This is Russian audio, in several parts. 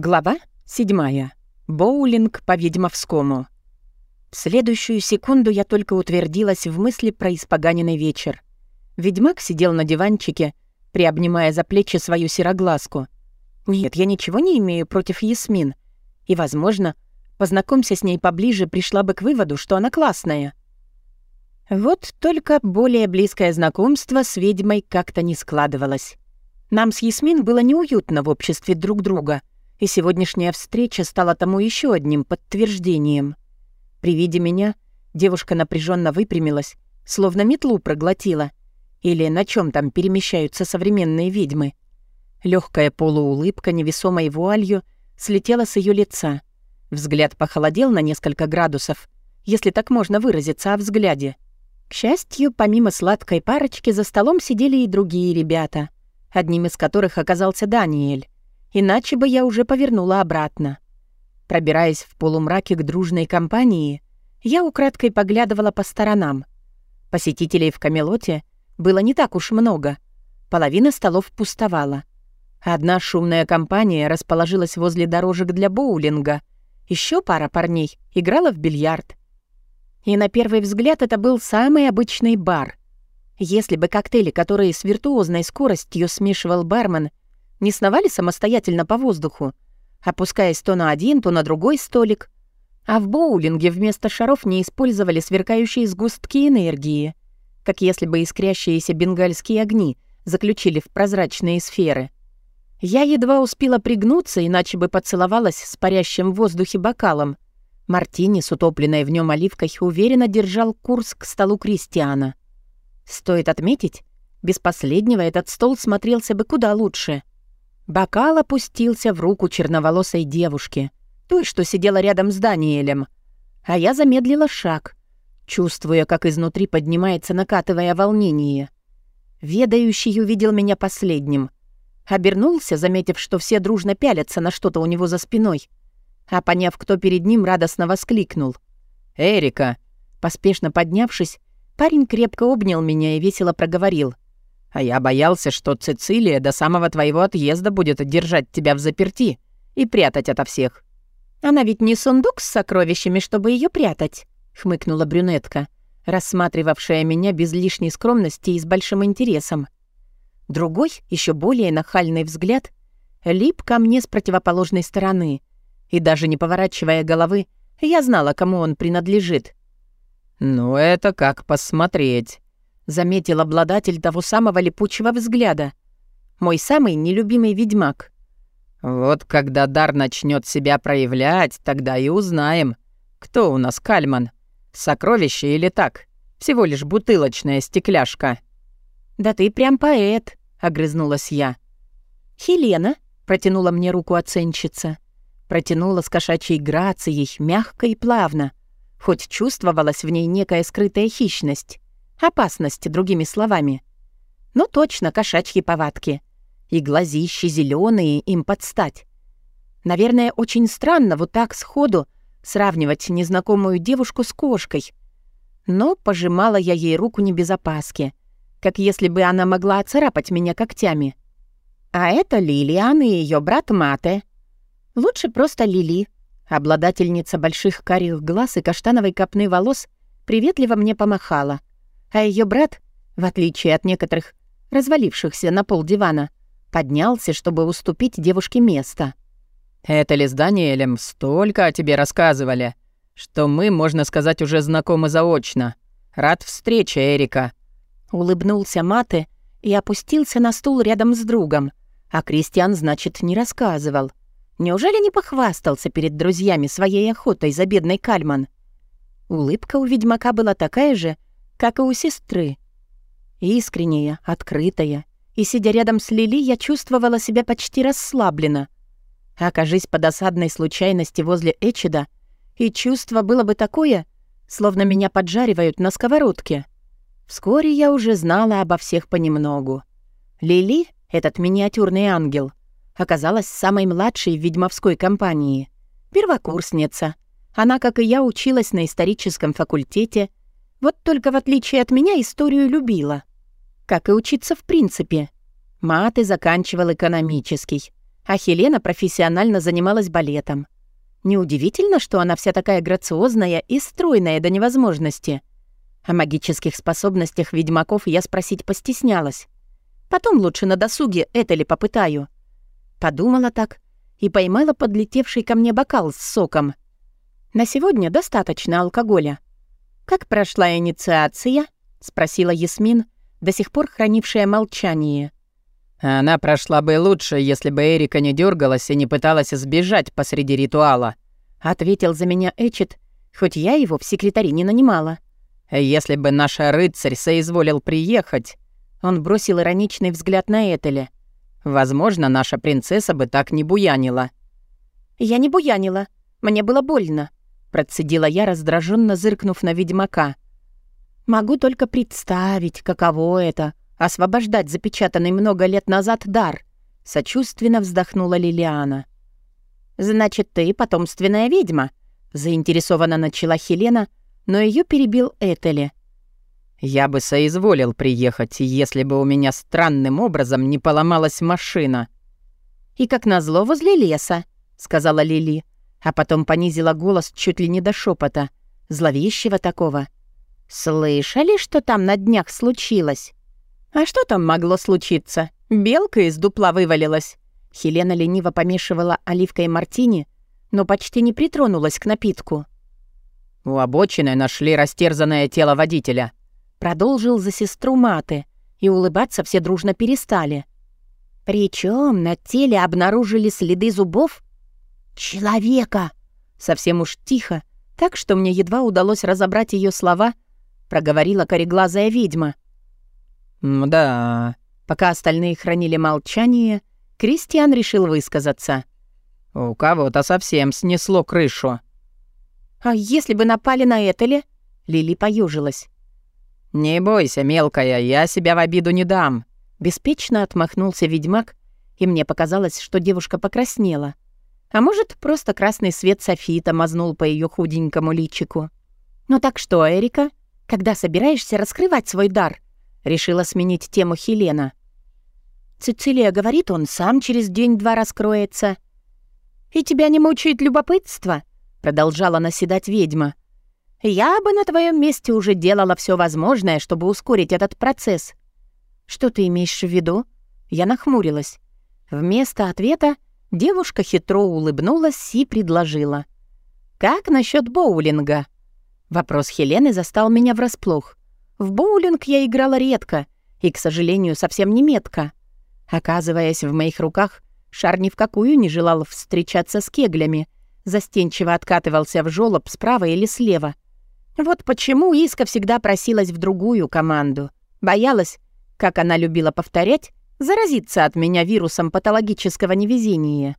Глава 7. Боулинг по Ведьмовскому. В следующую секунду я только утвердилась в мысли про испоганенный вечер. Ведьмак сидел на диванчике, приобнимая за плечи свою сероглазку. Нет, я ничего не имею против Ясмин. И, возможно, познакомься с ней поближе, пришла бы к выводу, что она классная. Вот только более близкое знакомство с ведьмой как-то не складывалось. Нам с Ясмин было неуютно в обществе друг друга — и сегодняшняя встреча стала тому еще одним подтверждением. При виде меня девушка напряженно выпрямилась, словно метлу проглотила. Или на чем там перемещаются современные ведьмы. Легкая полуулыбка невесомой вуалью слетела с ее лица. Взгляд похолодел на несколько градусов, если так можно выразиться о взгляде. К счастью, помимо сладкой парочки, за столом сидели и другие ребята, одним из которых оказался Даниэль иначе бы я уже повернула обратно. Пробираясь в полумраке к дружной компании, я украдкой поглядывала по сторонам. Посетителей в Камелоте было не так уж много. Половина столов пустовала. Одна шумная компания расположилась возле дорожек для боулинга. Еще пара парней играла в бильярд. И на первый взгляд это был самый обычный бар. Если бы коктейли, которые с виртуозной скоростью смешивал бармен, не сновали самостоятельно по воздуху, опускаясь то на один, то на другой столик. А в боулинге вместо шаров не использовали сверкающие сгустки энергии, как если бы искрящиеся бенгальские огни заключили в прозрачные сферы. Я едва успела пригнуться, иначе бы поцеловалась с парящим в воздухе бокалом. Мартини с утопленной в нем оливкой уверенно держал курс к столу Кристиана. Стоит отметить, без последнего этот стол смотрелся бы куда лучше. Бокал опустился в руку черноволосой девушки, той, что сидела рядом с Даниэлем. А я замедлила шаг, чувствуя, как изнутри поднимается накатывая волнение. Ведающий увидел меня последним. Обернулся, заметив, что все дружно пялятся на что-то у него за спиной. А поняв, кто перед ним, радостно воскликнул. «Эрика!» Поспешно поднявшись, парень крепко обнял меня и весело проговорил — а я боялся, что Цицилия до самого твоего отъезда будет держать тебя в заперти и прятать ото всех». «Она ведь не сундук с сокровищами, чтобы ее прятать», — хмыкнула брюнетка, рассматривавшая меня без лишней скромности и с большим интересом. Другой, еще более нахальный взгляд, лип ко мне с противоположной стороны, и даже не поворачивая головы, я знала, кому он принадлежит. «Ну, это как посмотреть», заметил обладатель того самого липучего взгляда. Мой самый нелюбимый ведьмак. «Вот когда дар начнет себя проявлять, тогда и узнаем, кто у нас Кальман. Сокровище или так? Всего лишь бутылочная стекляшка». «Да ты прям поэт», — огрызнулась я. «Хелена», — протянула мне руку оценщица. Протянула с кошачьей грацией, мягко и плавно, хоть чувствовалась в ней некая скрытая хищность. Опасность, другими словами. Ну точно, кошачьи повадки. И глазищи зеленые им подстать. Наверное, очень странно вот так сходу сравнивать незнакомую девушку с кошкой. Но пожимала я ей руку не без опаски, как если бы она могла оцарапать меня когтями. А это Лилиан и ее брат Мате. Лучше просто Лили. Обладательница больших карих глаз и каштановой копны волос приветливо мне помахала — а ее брат, в отличие от некоторых, развалившихся на пол дивана, поднялся, чтобы уступить девушке место. «Это ли с Даниэлем столько о тебе рассказывали, что мы, можно сказать, уже знакомы заочно. Рад встрече, Эрика». Улыбнулся Маты и опустился на стул рядом с другом, а Кристиан, значит, не рассказывал. Неужели не похвастался перед друзьями своей охотой за бедной Кальман? Улыбка у ведьмака была такая же, как и у сестры. Искренняя, открытая. И, сидя рядом с Лили, я чувствовала себя почти расслабленно. Окажись по досадной случайности возле Эчида, и чувство было бы такое, словно меня поджаривают на сковородке. Вскоре я уже знала обо всех понемногу. Лили, этот миниатюрный ангел, оказалась самой младшей в ведьмовской компании. Первокурсница. Она, как и я, училась на историческом факультете вот только в отличие от меня историю любила. Как и учиться в принципе. Маты заканчивал экономический. а Хелена профессионально занималась балетом. Неудивительно, что она вся такая грациозная и стройная до невозможности. О магических способностях ведьмаков я спросить постеснялась. Потом лучше на досуге это ли попытаю. Подумала так и поймала подлетевший ко мне бокал с соком. На сегодня достаточно алкоголя. «Как прошла инициация?» — спросила Ясмин, до сих пор хранившая молчание. Она прошла бы лучше, если бы Эрика не дергалась и не пыталась сбежать посреди ритуала. Ответил за меня Эчет, хоть я его в секретари не нанимала. Если бы наш рыцарь соизволил приехать, он бросил ироничный взгляд на Этеля. Возможно, наша принцесса бы так не буянила. Я не буянила. Мне было больно. Процедила я, раздраженно зыркнув на ведьмака. Могу только представить, каково это освобождать запечатанный много лет назад дар», — сочувственно вздохнула Лилиана. «Значит, ты потомственная ведьма», — заинтересованно начала Хелена, но ее перебил Этели. «Я бы соизволил приехать, если бы у меня странным образом не поломалась машина». «И как назло возле леса», — сказала Лили, а потом понизила голос чуть ли не до шепота, зловещего такого. «Слышали, что там на днях случилось?» «А что там могло случиться? Белка из дупла вывалилась». Хелена лениво помешивала оливкой мартини, но почти не притронулась к напитку. «У обочины нашли растерзанное тело водителя», — продолжил за сестру Маты, и улыбаться все дружно перестали. Причем на теле обнаружили следы зубов человека. Совсем уж тихо, так что мне едва удалось разобрать ее слова, проговорила кореглазая ведьма — «Да...» Пока остальные хранили молчание, Кристиан решил высказаться. «У кого-то совсем снесло крышу». «А если бы напали на Этеле?» Лили поюжилась. «Не бойся, мелкая, я себя в обиду не дам». Беспечно отмахнулся ведьмак, и мне показалось, что девушка покраснела. А может, просто красный свет софита мазнул по ее худенькому личику. «Ну так что, Эрика, когда собираешься раскрывать свой дар?» Решила сменить тему Хелена. «Цицилия говорит, он сам через день-два раскроется». «И тебя не мучает любопытство?» Продолжала наседать ведьма. «Я бы на твоем месте уже делала все возможное, чтобы ускорить этот процесс». «Что ты имеешь в виду?» Я нахмурилась. Вместо ответа девушка хитро улыбнулась и предложила. «Как насчет боулинга?» Вопрос Хелены застал меня врасплох. В боулинг я играла редко и, к сожалению, совсем не метко. Оказываясь в моих руках, шар ни в какую не желал встречаться с кеглями, застенчиво откатывался в жёлоб справа или слева. Вот почему Иска всегда просилась в другую команду. Боялась, как она любила повторять, заразиться от меня вирусом патологического невезения.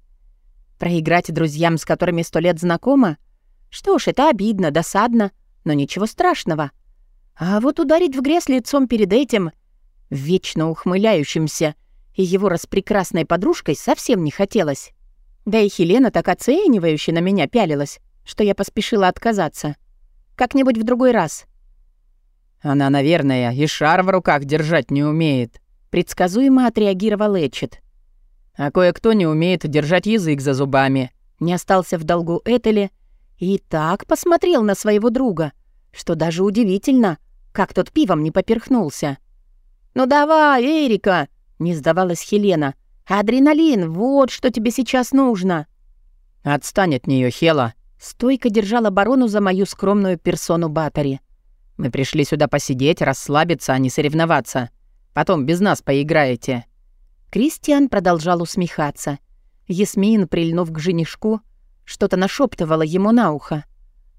Проиграть друзьям, с которыми сто лет знакома? Что ж, это обидно, досадно, но ничего страшного. А вот ударить в грязь лицом перед этим, вечно ухмыляющимся, и его распрекрасной подружкой совсем не хотелось. Да и Хелена так оценивающе на меня пялилась, что я поспешила отказаться. Как-нибудь в другой раз. «Она, наверное, и шар в руках держать не умеет», — предсказуемо отреагировал Эчет. «А кое-кто не умеет держать язык за зубами». Не остался в долгу Этели и так посмотрел на своего друга, что даже удивительно — как тот пивом не поперхнулся. «Ну давай, Эрика!» — не сдавалась Хелена. «Адреналин, вот что тебе сейчас нужно!» «Отстань от нее, Хела!» Стойко держал оборону за мою скромную персону Батари. «Мы пришли сюда посидеть, расслабиться, а не соревноваться. Потом без нас поиграете». Кристиан продолжал усмехаться. Ясмин, прильнув к женишку, что-то нашептывала ему на ухо.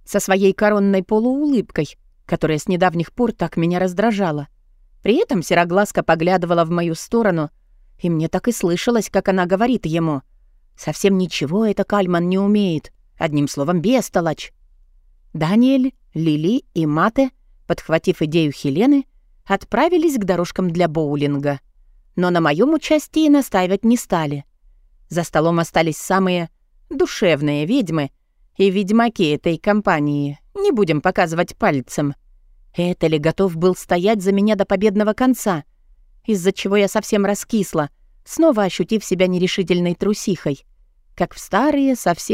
Со своей коронной полуулыбкой — которая с недавних пор так меня раздражала. При этом сероглазка поглядывала в мою сторону, и мне так и слышалось, как она говорит ему. «Совсем ничего это Кальман не умеет. Одним словом, бестолочь». Даниэль, Лили и Мате, подхватив идею Хелены, отправились к дорожкам для боулинга. Но на моем участии настаивать не стали. За столом остались самые душевные ведьмы и ведьмаки этой компании. Не будем показывать пальцем. Это ли готов был стоять за меня до победного конца, из-за чего я совсем раскисла, снова ощутив себя нерешительной трусихой, как в старые, совсем